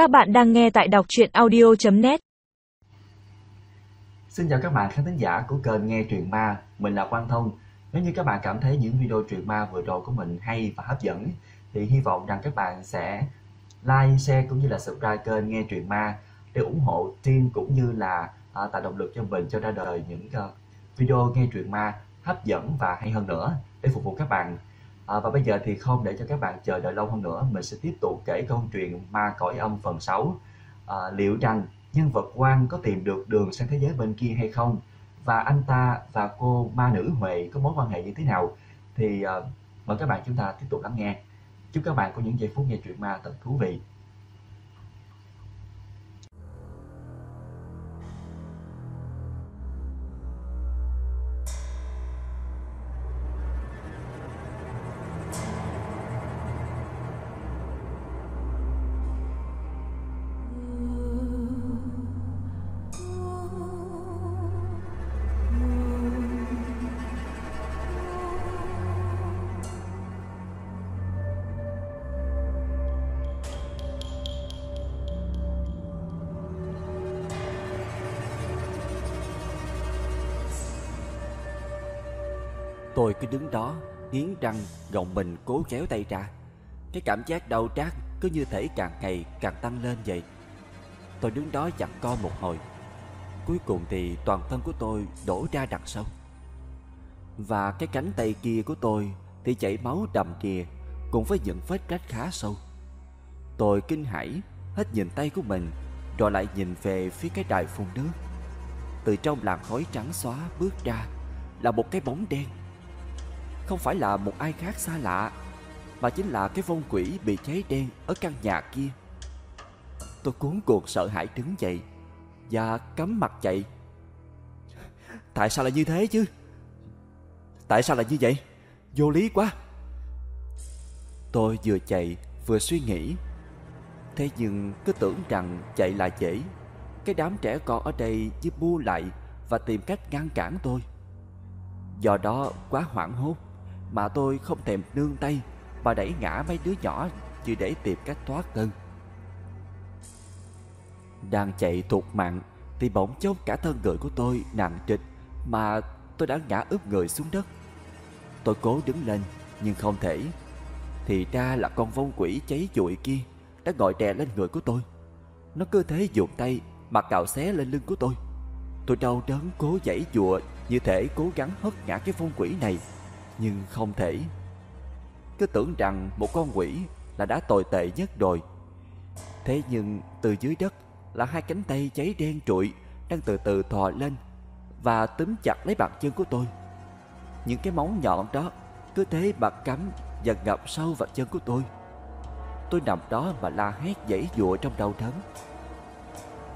Các bạn đang nghe tại đọc truyện audio.net Xin chào các bạn khán thính giả của kênh Nghe Truyện Ma, mình là Quang Thông. Nếu như các bạn cảm thấy những video truyện ma vừa rồi của mình hay và hấp dẫn thì hy vọng rằng các bạn sẽ like, share cũng như là subscribe kênh Nghe Truyện Ma để ủng hộ team cũng như là à, tạo động lực cho mình cho ra đời những uh, video nghe truyện ma hấp dẫn và hay hơn nữa để phục vụ các bạn. À, và bây giờ thì không để cho các bạn chờ đợi lâu hơn nữa, mình sẽ tiếp tục kể câu chuyện Ma Cõi Âm phần 6. À, liệu rằng nhân vật quan có tìm được đường sang thế giới bên kia hay không? Và anh ta và cô ma nữ Huệ có mối quan hệ như thế nào? Thì à, mời các bạn chúng ta tiếp tục lắng nghe. Chúc các bạn có những giây phút nghe truyện ma thật thú vị. Tôi cứ đứng đó, nghiến răng, gồng mình cố kéo tay ra. Cái cảm giác đau trát cứ như thể càng ngày càng tăng lên vậy. Tôi đứng đó chặt co một hồi. Cuối cùng thì toàn thân của tôi đổ ra đằng sau. Và cái cánh tay kia của tôi thì chảy máu đầm đìa cùng với những vết rách khá sâu. Tôi kinh hãi, hết nhìn tay của mình rồi lại nhìn về phía cái đài phun nước. Từ trong làn khói trắng xóa bước ra là một cái bóng đen không phải là một ai khác xa lạ, Mà chính là cái vong quỷ bị cháy đen ở căn nhà kia. Tôi cuốn cuồng sợ hãi đứng dậy Và cắm mặt chạy. Tại sao lại như thế chứ? Tại sao lại như vậy? Vô lý quá. Tôi vừa chạy vừa suy nghĩ. Thế nhưng cứ tưởng rằng chạy là dễ. Cái đám trẻ con ở đây chỉ bu lại Và tìm cách ngăn cản tôi. Do đó quá hoảng hốt mà tôi không thèm nương tay và đẩy ngã mấy đứa nhỏ Chỉ để tìm cách thoát thân. Đang chạy thục mạng Thì bỗng chốc cả thân người của tôi nặng trịch, Mà tôi đã ngã ướp người xuống đất. Tôi cố đứng lên, Nhưng không thể. Thì ra là con vong quỷ cháy chuỗi kia Đã gọi đè lên người của tôi. Nó cứ thế dùng tay Mà cào xé lên lưng của tôi. Tôi đau đớn, cố giãy dụa Như thể cố gắng hất ngã cái vong quỷ này nhưng không thể. Cứ tưởng rằng một con quỷ là đã tồi tệ nhất rồi. Thế nhưng từ dưới đất là hai cánh tay cháy đen trụi đang từ từ thò lên và túm chặt lấy bàn chân của tôi. Những cái móng nhọn đó cứ thế mà cắm và ngập sâu vào chân của tôi. Tôi nằm đó mà la hét dãy dụa trong đau đớn.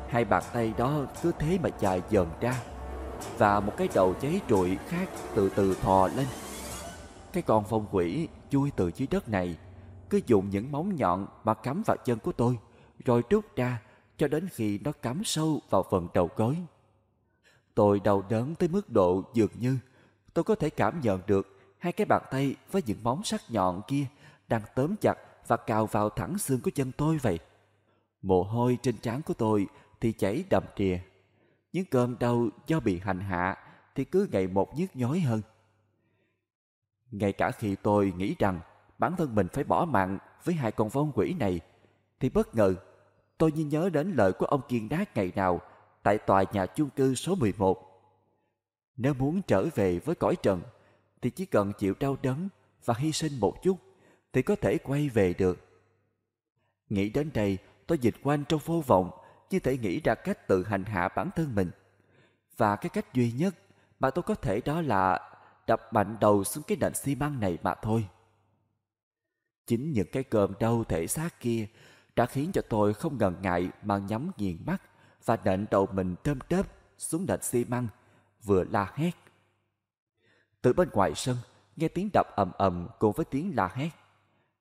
Hai bàn tay đó cứ thế mà dài dần ra và một cái đầu cháy trụi khác từ từ thò lên cái con phong quỷ chui từ dưới đất này, cứ dùng những móng nhọn mà cắm vào chân của tôi, rồi rút ra cho đến khi nó cắm sâu vào phần đầu gối. Tôi đau đớn tới mức độ dường như tôi có thể cảm nhận được hai cái bàn tay với những móng sắc nhọn kia đang tóm chặt và cào vào thẳng xương của chân tôi vậy. Mồ hôi trên trán của tôi thì chảy đầm đìa. Những cơn đau do bị hành hạ thì cứ ngày một nhức nhói hơn. Ngay cả khi tôi nghĩ rằng bản thân mình phải bỏ mạng với hai con vong quỷ này, thì bất ngờ tôi như nhớ đến lời của ông Kiên Đát ngày nào tại tòa nhà chung cư số 11. Nếu muốn trở về với cõi trần, thì chỉ cần chịu đau đớn và hy sinh một chút thì có thể quay về được. Nghĩ đến đây, tôi dịch quanh trong vô vọng như thể nghĩ ra cách tự hành hạ bản thân mình. Và cái cách duy nhất mà tôi có thể đó là đập mạnh đầu xuống cái nền xi măng này mà thôi. Chính những cái cơm đau thể xác kia đã khiến cho tôi không ngần ngại mà nhắm nghiền mắt và nện đầu mình tôm tớp xuống nền xi măng, vừa la hét. Từ bên ngoài sân, nghe tiếng đập ầm ầm cùng với tiếng la hét.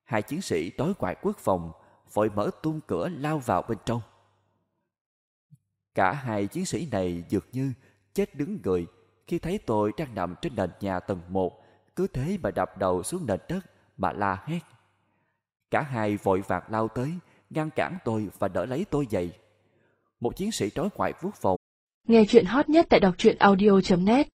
Hai chiến sĩ tối ngoại quốc phòng vội mở tung cửa lao vào bên trong. Cả hai chiến sĩ này dường như chết đứng người khi thấy tôi đang nằm trên nền nhà tầng một, cứ thế mà đập đầu xuống nền đất mà la hét. Cả hai vội vàng lao tới, ngăn cản tôi và đỡ lấy tôi dậy. Một chiến sĩ trói ngoại vuốt vòng. Nghe chuyện hot nhất tại đọc truyện audio.net